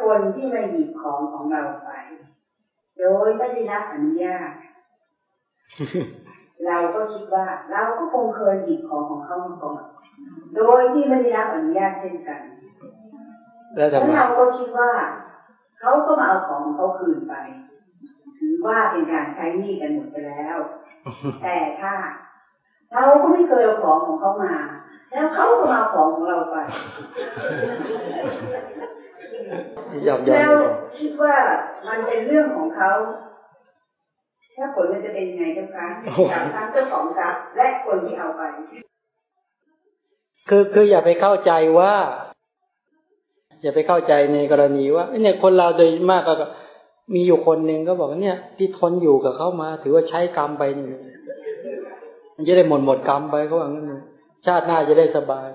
คนที่มาหยิบของของเราไป โดยไม่ได้รับอนุญาต เราก็คิดว่า เราก็คงเคยหยิบของของเขามาก่อนโดยที่ไม่ได้รับอนุญาตเช่นกัน แล้วเราก็คิดว่าเขาก็มาเอาของของเขาคืนไป ถือว่าเป็นการใช้หนี้กันหมดไปแล้ว แต่ถ้า เราก็ไม่เคยเอาของของเขามา แล้วเขาก็มาเอาของของเราไปยอมยอมแล้วคิดว่ามันเป็นเรื่องของเขาถ้าผลมันจะเป็นยังไงเจ้าคะจากทั้งเจ้าของทรัพย์และคนที่เอาไป คือคืออย่าไปเข้าใจว่า อย่าไปเข้าใจในกรณีว่าเนี่ยคนเราโดยมากก็มีอยู่คนหนึ่งก็บอกเนี่ย ที่ทนอยู่กับเขามา ถือว่าใช้กรรมไปนี่ มันจะได้หมดหมดกรรมไปเขาว่างั้นชาติหน้าจะได้สบาย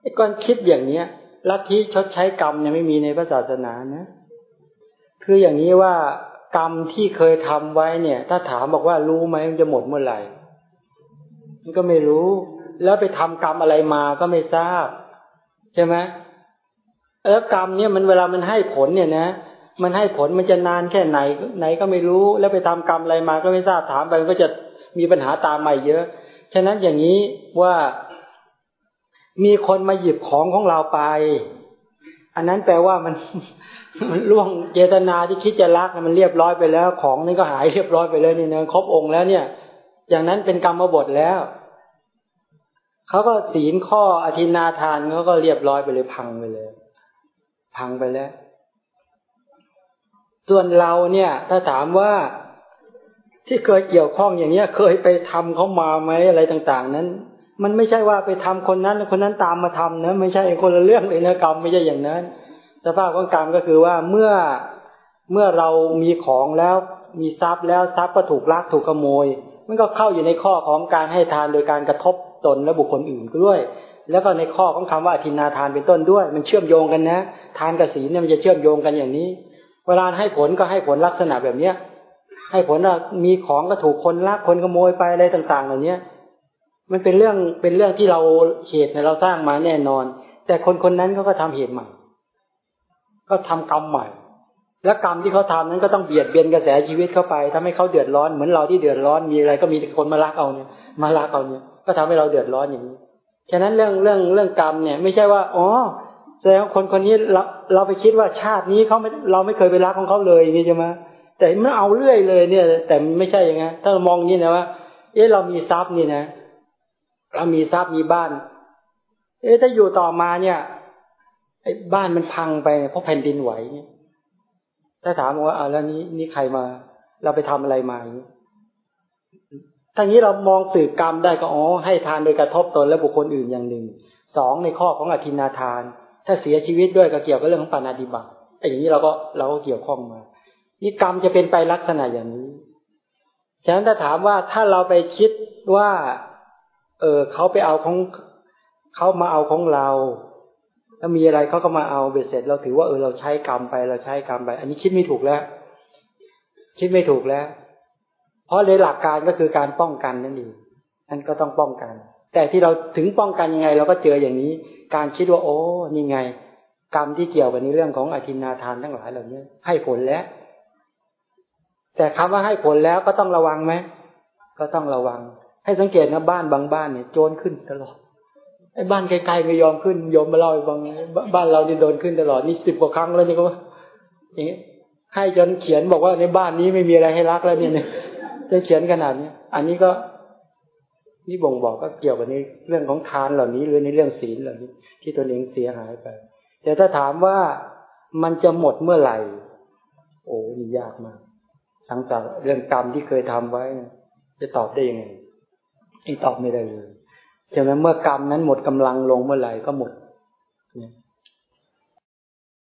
ไอ้ก้อนคิดอย่างเนี้ยลัทธิชดใช้กรรมเนี่ยไม่มีในพระศาสนานะคืออย่างนี้ว่ากรรมที่เคยทำไว้เนี่ย ถ้าถามบอกว่ารู้ไหมมันจะหมดเมื่อไหร่ มันก็ไม่รู้ แล้วไปทำกรรมอะไรมาก็ไม่ทราบ ใช่ไหมแล้วกรรมเนี่ยมันเวลามันให้ผลเนี่ยนะมันให้ผลมันจะนานแค่ไหนไหนก็ไม่รู้ แล้วไปทำกรรมอะไรมาก็ไม่ทราบถามไปมันก็จะ มีปัญหาตามมาเยอะ ฉะนั้นอย่างนี้ว่ามีคนมาหยิบของของเราไป อันนั้นแปลว่ามันมันล่วงเจตนาที่คิดจะรักมันเรียบร้อยไปแล้ว ของนี่ก็หายเรียบร้อยไปเลยนี่เนะครบองค์แล้วเนี่ย อย่างนั้นเป็นกรรมบทแล้วเขาก็ศีลข้ออธินาทานเขาก็เรียบร้อยไปเลยพังไปเลย พังไปแล้ว ส่วนเราเนี่ย ถ้าถามว่า ที่เคยเกี่ยวข้องอย่างเนี้ย เคยไปทำเขามาไหมอะไรต่าง ๆ นั้น มันไม่ใช่ว่าไปทำคนนั้นคนนั้นตามมาทำนะไม่ใช่คนละเรื่องเลยนะกรรมไม่ใช่อย่างนั้นสภาพของกรรมก็คือว่าเมื่อเมื่อเรามีของแล้วมีทรัพย์แล้วทรัพย์ก็ถูกลักถูกขโมย มันก็เข้าอยู่ในข้อของการให้ทานโดยการกระทบตนและบุคคลอื่นด้วย แล้วก็ในข้อของคำว่าทินาทานเป็นต้นด้วย มันเชื่อมโยงกันนะ ทานกับศีลเนี่ยมันจะเชื่อมโยงกันอย่างนี้ เวลาให้ผลก็ให้ผลลักษณะแบบเนี้ย ให้ผลว่ามีของก็ถูกคนลักคนขโมยไปอะไรต่าง ๆ เหล่านี้มันเป็นเรื่องเป็นเรื่องที่เราเหตุเราสร้างมาแน่นอน แต่คนคนนั้นเขาก็ทำเหตุใหม่ ก็ทำกรรมใหม่ และกรรมที่เขาทานั้นก็ต้องเบียดเบียนกระแสชีวิตเข้าไปทำให้เขาเดือดร้อนเหมือนเราที่เดือดร้อนมีอะไรก็มีคนมาลักเอาเนี่ย มาลักเอาเนี่ย ก็ทำให้เราเดือดร้อนอย่างนี้ฉะนั้นเรื่องเรื่องเรื่องกรรมเนี่ย ไม่ใช่ว่าอ๋อแสดงคนคนนี้เราเราไปคิดว่าชาตินี้เขาไม่เราไม่เคยไปรักของเขาเลยนี่ใช่ไหม แต่เมื่อเอาเรื่อยเลยเนี่ย แต่ไม่ใช่อย่างนั้นถ้ามองนี่นะว่า เอ๊ะเรามีทรัพย์นี่นะ เรามีทรัพย์มีบ้าน เอ๊ะถ้าอยู่ต่อมาเนี่ยไอ้บ้านมันพังไปเพราะแผ่นดินไหวเนี่ยถ้าถามว่าอ่าแล้วนี้นี่ใครมา เราไปทำอะไรมาอย่างนี้ทั้งนี้เรามองสื่อกรรมได้ก็อ๋อให้ทานโดยกระทบตนและบุคคลอื่นอย่างหนึ่งสองในข้อของอธินาทาน ถ้าเสียชีวิตด้วยก็เกี่ยวกับเรื่องของปานาดิบัตไอ้อย่างนี้เราก็เราก็เกี่ยวข้องมา นี่กรรมจะเป็นไปลักษณะอย่างนี้ ฉะนั้นถ้าถามว่าถ้าเราไปคิดว่า เออเขาไปเอาของเขามาเอาของเราถ้ามีอะไรเขาก็มาเอาเบ็ดเสร็จ เราถือว่าเออเราใช้กรรมไปเราใช้กรรมไป อันนี้คิดไม่ถูกแล้ว คิดไม่ถูกแล้ว เพราะในหลักการก็คือการป้องกันนั่นเองนั่นก็ต้องป้องกัน แต่ที่เราถึงป้องกันยังไง เราก็เจออย่างนี้ การคิดว่าโอ้นี่ไง กรรมที่เกี่ยวกับในเรื่องของอธินาทานทั้งหลายเหล่านี้ให้ผลแล้ว แต่คำว่าให้ผลแล้วก็ต้องระวังไหมก็ต้องระวัง ให้สังเกตนะบ้านบางบ้านเนี่ยโจรขึ้นตลอดไอ้บ้านไกลๆไม่ยอมขึ้นยอมมาเล่าบางบ้านเรานี่โดนขึ้นตลอดนี่สิบกว่าครั้งแล้วนี่ก็ว่าอย่างนี้ให้จนเขียนบอกว่าในบ้านนี้ไม่มีอะไรให้รักแล้วเนี่ยจะเขียนขนาดนี้อันนี้ก็นี่บ่งบอกก็เกี่ยวกับในเรื่องของทานเหล่านี้หรือในเรื่องศีลเหล่านี้ ที่ตัวเองเสียหายไป แต่ถ้าถามว่ามันจะหมดเมื่อไหร่ โอ้นี่ยากมาก สังจากเรื่องกรรมที่เคยทำไว้ จะตอบได้ยังไงตอบไม่ได้เลยใช่ไหมเมื่อกรรมนั้นหมดกำลังลงเมื่อไหร่ก็หมด